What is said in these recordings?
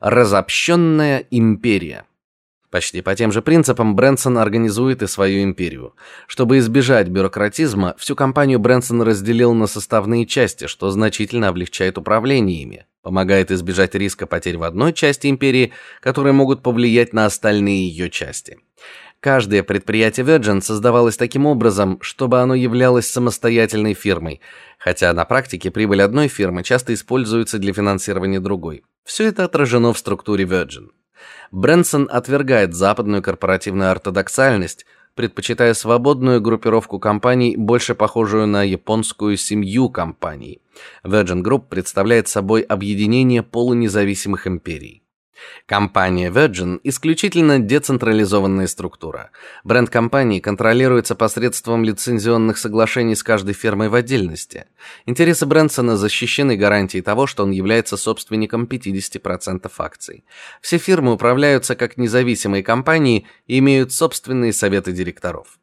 Разобщенная империя. Почти по тем же принципам Брэнсон организует и свою империю. Чтобы избежать бюрократизма, всю компанию Брэнсон разделил на составные части, что значительно облегчает управление ими, помогает избежать риска потерь в одной части империи, которые могут повлиять на остальные ее части. Каждое предприятие Virgin создавалось таким образом, чтобы оно являлось самостоятельной фирмой, хотя на практике прибыль одной фирмы часто используется для финансирования другой. Все это отражено в структуре Virgin. Брэнсон отвергает западную корпоративную ортодоксальность, предпочитая свободную группировку компаний, больше похожую на японскую семью компаний. Virgin Group представляет собой объединение полунезависимых империй. Компания Virgin исключительно децентрализованная структура. Бренд компании контролируется посредством лицензионных соглашений с каждой фирмой в отдельности. Интересы Брэнсона защищены гарантией того, что он является собственником 50% акций. Все фирмы управляются как независимые компании и имеют собственные советы директоров.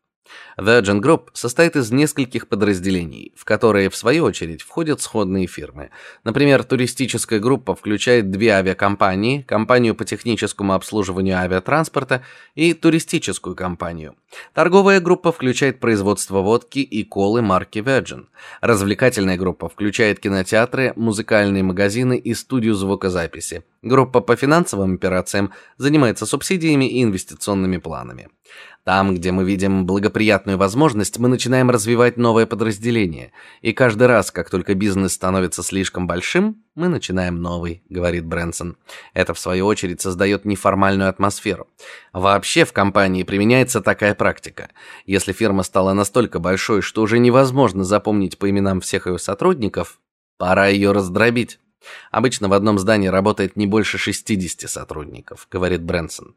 Virgin Group состоит из нескольких подразделений, в которые в свою очередь входят сходные фирмы. Например, туристическая группа включает две авиакомпании: компанию по техническому обслуживанию авиатранспорта и туристическую компанию. Торговая группа включает производство водки и колы марки Virgin. Развлекательная группа включает кинотеатры, музыкальные магазины и студию звукозаписи. Группа по финансовым операциям занимается субсидиями и инвестиционными планами. Там, где мы видим благоприятную возможность, мы начинаем развивать новое подразделение. И каждый раз, как только бизнес становится слишком большим, мы начинаем новый, говорит Брэнсон. Это в свою очередь создает неформальную атмосферу. Вообще в компании применяется такая практика. Если фирма стала настолько большой, что уже невозможно запомнить по именам всех ее сотрудников, пора ее раздробить. Обычно в одном здании работает не больше 60 сотрудников, говорит Брэнсон.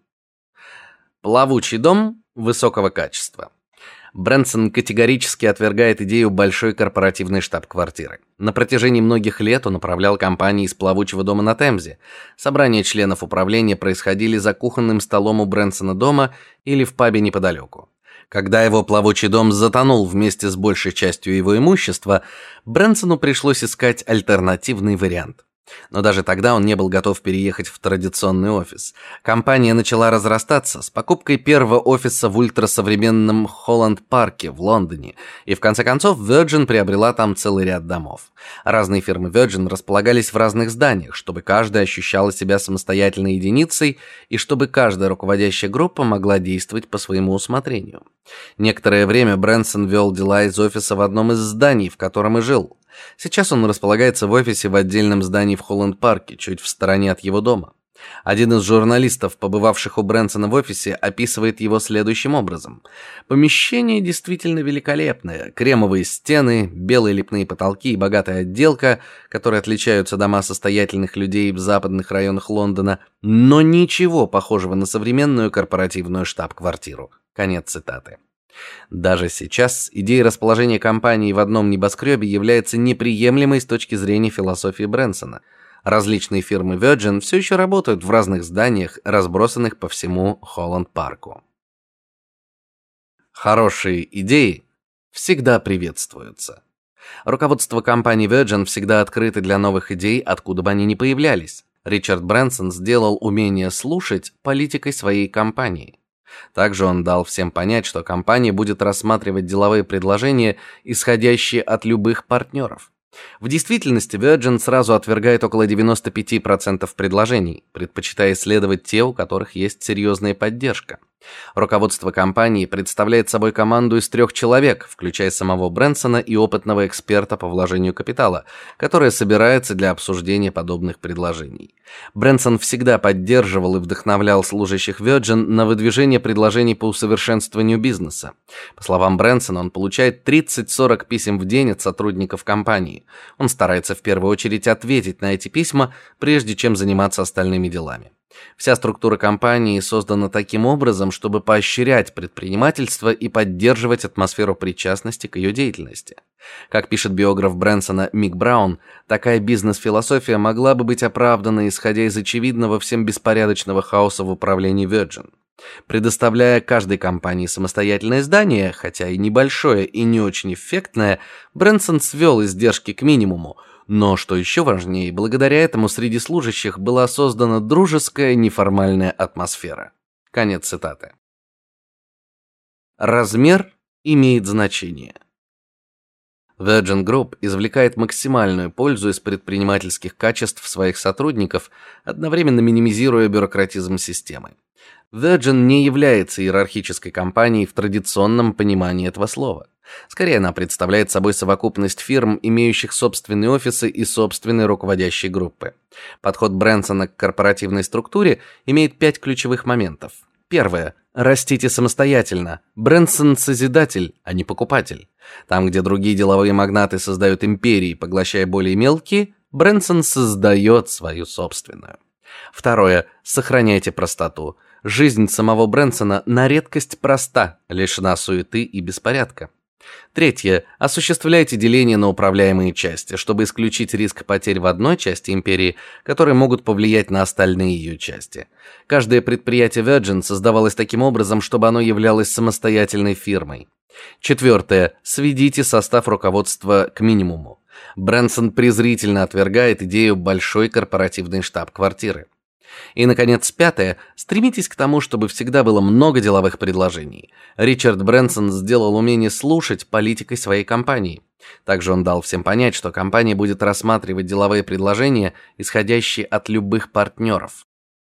Плавучий дом высокого качества. Брэнсон категорически отвергает идею большой корпоративной штаб-квартиры. На протяжении многих лет он управлял компанией из плавучего дома на Темзе. Собрания членов управления происходили за кухонным столом у Брэнсона дома или в пабе неподалеку. Когда его плавучий дом затонул вместе с большей частью его имущества, Брэнсону пришлось искать альтернативный вариант. Но даже тогда он не был готов переехать в традиционный офис. Компания начала разрастаться с покупкой первого офиса в ультрасовременном Холланд-парке в Лондоне, и в конце концов Virgin приобрела там целый ряд домов. Разные фирмы Virgin располагались в разных зданиях, чтобы каждая ощущала себя самостоятельной единицей и чтобы каждая руководящая группа могла действовать по своему усмотрению. Некоторое время Брэнсон вел дела из офиса в одном из зданий, в котором и жил. Сейчас он располагается в офисе в отдельном здании в Холланд-парке, чуть в стороне от его дома. Один из журналистов, побывавших у Брэнсона в офисе, описывает его следующим образом: помещение действительно великолепное, кремовые стены, белые лепные потолки и богатая отделка, которые отличаются дома состоятельных людей в западных районах Лондона, но ничего похожего на современную корпоративную штаб-квартиру. Конец цитаты. Даже сейчас идея расположения компании в одном небоскребе является неприемлемой с точки зрения философии Брэнсона. Различные фирмы Virgin все еще работают в разных зданиях, разбросанных по всему Холланд-парку. Хорошие идеи всегда приветствуются. Руководство компании Virgin всегда открыто для новых идей, откуда бы они ни появлялись. Ричард Брэнсон сделал умение слушать политикой своей компании. Также он дал всем понять, что компания будет рассматривать деловые предложения, исходящие от любых партнеров. В действительности Virgin сразу отвергает около 95% предложений, предпочитая исследовать те, у которых есть серьезная поддержка. Руководство компании представляет собой команду из трех человек, включая самого Брэнсона и опытного эксперта по вложению капитала, которая собирается для обсуждения подобных предложений. Брэнсон всегда поддерживал и вдохновлял служащих Virgin на выдвижение предложений по усовершенствованию бизнеса. По словам Брэнсона, он получает 30-40 писем в день от сотрудников компании. Он старается в первую очередь ответить на эти письма, прежде чем заниматься остальными делами. Вся структура компании создана таким образом, чтобы поощрять предпринимательство и поддерживать атмосферу причастности к ее деятельности. Как пишет биограф Брэнсона Мик Браун, такая бизнес-философия могла бы быть оправдана, исходя из очевидного всем беспорядочного хаоса в управлении Virgin. Предоставляя каждой компании самостоятельное здание, хотя и небольшое и не очень эффектное, Брэнсон свел издержки к минимуму, Но что еще важнее, благодаря этому среди служащих была создана дружеская неформальная атмосфера. Конец цитаты. Размер имеет значение. Virgin Group извлекает максимальную пользу из предпринимательских качеств своих сотрудников, одновременно минимизируя бюрократизм системы. Virgin не является иерархической компанией в традиционном понимании этого слова. Скорее, она представляет собой совокупность фирм, имеющих собственные офисы и собственные руководящие группы. Подход Брэнсона к корпоративной структуре имеет пять ключевых моментов. Первое. Растите самостоятельно. Брэнсон созидатель, а не покупатель. Там, где другие деловые магнаты создают империи, поглощая более мелкие, Брэнсон создает свою собственную. Второе. Сохраняйте простоту. Жизнь самого Брэнсона на редкость проста, лишена суеты и беспорядка. Третье. Осуществляйте деление на управляемые части, чтобы исключить риск потерь в одной части империи, которые могут повлиять на остальные ее части. Каждое предприятие Virgin создавалось таким образом, чтобы оно являлось самостоятельной фирмой. Четвертое. Сведите состав руководства к минимуму. Брэнсон презрительно отвергает идею большой корпоративной штаб-квартиры. И наконец, пятое. Стремитесь к тому, чтобы всегда было много деловых предложений. Ричард Брэнсон сделал умение слушать политикой своей компании. Также он дал всем понять, что компания будет рассматривать деловые предложения, исходящие от любых партнеров.